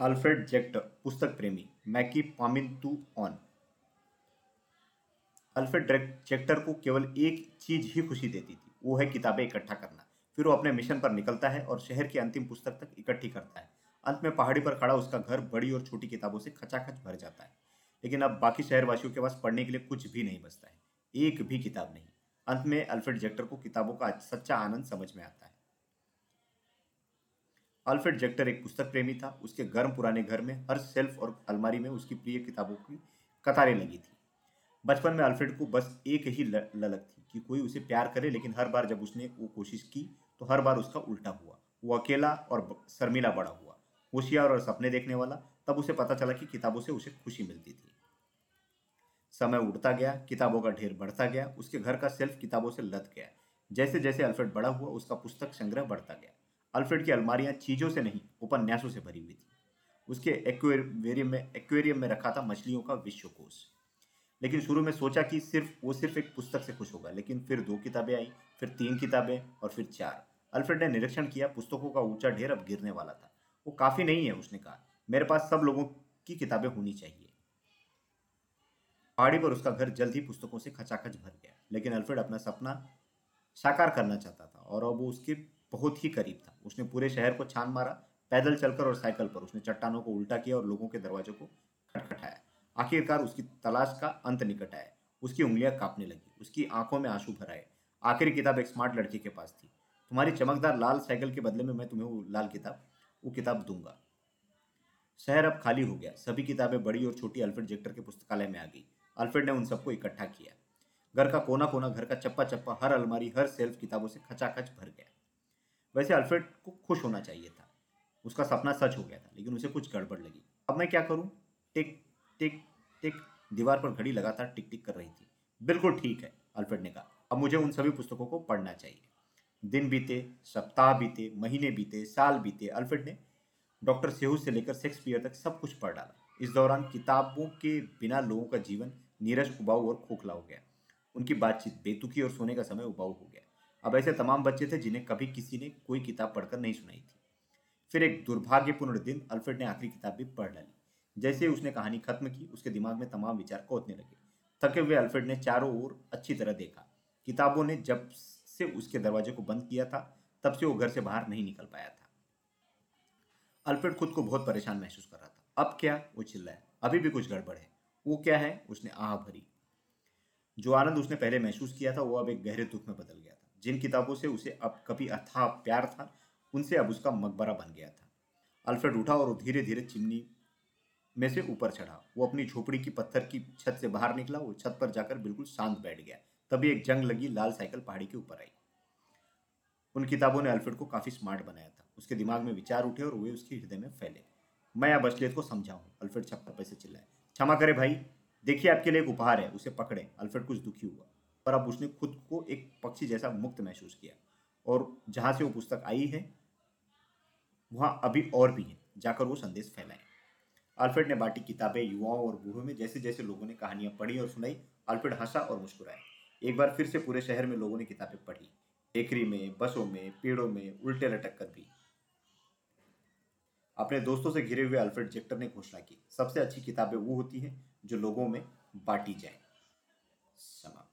Alfred जेक्टर, पुस्तक प्रेमी, मैकी पामिंतु on. Alfred जेक्टर को केवल एक चीज़ ही खुशी देती थी, वो है किताबें इकट्ठा करना। फिर वो अपने मिशन पर निकलता है और शहर की अंतिम पुस्तक तक इकट्ठी करता है। अंत में पहाड़ी पर खड़ा उसका घर बड़ी और छोटी किताबों से खचाखच भर जाता है। लेकिन अब बाकी शहरवासियों के पास पढ़ने के लिए कुछ भी नहीं बचता है, एक भी किताब नहीं। अंत में अल्फ्रेड जेक्टर को किताबों का सच्चा आनंद समझ में आता है। अल्फ्रेड जेक्टर एक पुस्तक प्रेमी था। उसके गर्म पुराने घर में, हर सेल्फ और अलमारी में उसकी प्रिय किताबों की कतारें लगी थी। बचपन में अल्फ्रेड को बस एक ही ललक थी कि कोई उसे प्यार करे, लेकिन हर बार जब उसने वो कोशिश की तो हर बार उसका उल्टा हुआ। वो अकेला और शर्मिला बड़ा हुआ। होशियार और सपने देखने वाला, तब उसे पता चला कि किताबों से उसे खुशी मिलती थी। समय उड़ता गया, किताबों का ढेर बढ़ता गया, उसके घर का सेल्फ किताबों से लद गया। जैसे जैसे अल्फ्रेड बड़ा हुआ, उसका पुस्तक संग्रह बढ़ता गया। अल्फ्रेड की अलमारियाँ चीज़ों से नहीं, उपन्यासों से भरी हुई थी। उसके एक्वेरियम में एक्वेरियम में रखा था मछलियों का विश्वकोश। लेकिन शुरू में सोचा कि सिर्फ़, वो सिर्फ़ एक पुस्तक से खुश होगा, लेकिन फिर दो किताबें आई, फिर तीन किताबें और फिर चार। अल्फ्रेड ने निरीक्षण किया, पुस्तकों का ऊँचा ढेर अब गिरने वाला था। वो काफ़ी नहीं है, उसने कहा। मेरे पास सब लोगों की किताबें होनी चाहिए। पहाड़ी पर उसका घर जल्द ही पुस्तकों से खचाखच भर गया। लेकिन अल्फ्रेड अपना सपना साकार करना चाहता था और अब वो उसके बहुत ही करीब था। उसने पूरे शहर को छान मारा, पैदल चलकर और साइकिल पर। उसने चट्टानों को उल्टा किया और लोगों के दरवाजों को खटखटाया। आखिरकार उसकी तलाश का अंत निकट आया। उसकी उंगलियाँ कांपने लगी, उसकी आँखों में आँसू भर आए आखिरी किताब एक स्मार्ट लड़के के पास थी। तुम्हारी चमकदार लाल साइकिल के बदले में मैं तुम्हें वो लाल किताब, वो किताब दूँगा। शहर अब खाली हो गया। सभी किताबें बड़ी और छोटी अल्फ्रेड जेक्टर के पुस्तकालय में आ गई। अल्फ्रेड ने उन सबको इकट्ठा किया। घर का कोना कोना घर का चप्पा चप्पा हर अलमारी, हर सेल्फ किताबों से खचाखच भर गया। वैसे अल्फ्रेड को खुश होना चाहिए था। उसका सपना सच हो गया था, लेकिन उसे कुछ गड़बड़ लगी। अब मैं क्या करूँ? टिक टिक टिक। दीवार पर घड़ी लगातार टिक टिक कर रही थी। बिल्कुल ठीक है, अल्फ्रेड ने कहा। अब मुझे उन सभी पुस्तकों को पढ़ना चाहिए। दिन बीते, सप्ताह बीते, महीने बीते, साल बीते, अल्फ्रेड ने डॉक्टर सेहू से लेकर शेक्सपियर तक सब कुछ पढ़ डाला। इस दौरान किताबों के बिना लोगों का जीवन नीरज उबाऊ और खोखला हो गया। उनकी बातचीत बेतुकी और सोने का समय उबाऊ हो गया। अब ऐसे तमाम बच्चे थे जिन्हें कभी किसी ने कोई किताब पढ़कर नहीं सुनाई थी। फिर एक दुर्भाग्यपूर्ण दिन अल्फ्रेड ने आखिरी किताब भी पढ़ डाली जैसे ही उसने कहानी खत्म की, उसके दिमाग में तमाम विचार कोतने लगे। थके हुए अल्फ्रेड ने चारों ओर अच्छी तरह देखा। किताबों ने जब से उसके दरवाजे को बंद किया था, तब से वो घर से बाहर नहीं निकल पाया था। अल्फ्रेड खुद को बहुत परेशान महसूस कर रहा था। अब क्या? वो चिल्लाया अभी भी कुछ गड़बड़ है। वो क्या है? उसने आह भरी। जो आनंद उसने पहले महसूस किया था, वो अब एक गहरे दुख में बदल गया जिन किताबों से उसे अब कभी अथाह प्यार था, उनसे अब उसका मकबरा बन गया था। अल्फ्रेड उठा और धीरे धीरे चिमनी में से ऊपर चढ़ा। वो अपनी झोपड़ी की पत्थर की छत से बाहर निकला वो छत पर जाकर बिल्कुल शांत बैठ गया। तभी एक जंग लगी, लाल साइकिल पहाड़ी के ऊपर आई। उन किताबों ने अल्फ्रेड को काफ़ी स्मार्ट बनाया था। उसके दिमाग में विचार उठे और वे उसके हृदय में फैले। मैं अब असलियत को समझाऊं। अल्फ्रेड छप्पर से चिल्लाए। क्षमा करे भाई, देखिए आपके लिए एक उपहार है, उसे पकड़े। अल्फ्रेड कुछ दुखी हुआ। पर अब उसने खुद को एक पक्षी जैसा मुक्त महसूस किया और जहाँ से वो पुस्तक आई है, वहाँ अभी और भी है, जाकर वो संदेश फैलाए। अल्फ्रेड ने बांटी किताबें युवाओं और बूढ़ों में जैसे जैसे लोगों ने कहानियाँ पढ़ी और सुनाई, अल्फ्रेड हंसा और मुस्कुराया एक बार फिर से पूरे शहर में लोगों ने किताबें पढ़ी। बेकरी में, बसों में, पेड़ों में, उल्टे लटक कर भी। अपने दोस्तों से घिरे हुए अल्फ्रेड जेक्टर ने घोषणा की, सबसे अच्छी किताबें वो होती हैं जो लोगों में बांटी जाए। समाप्त।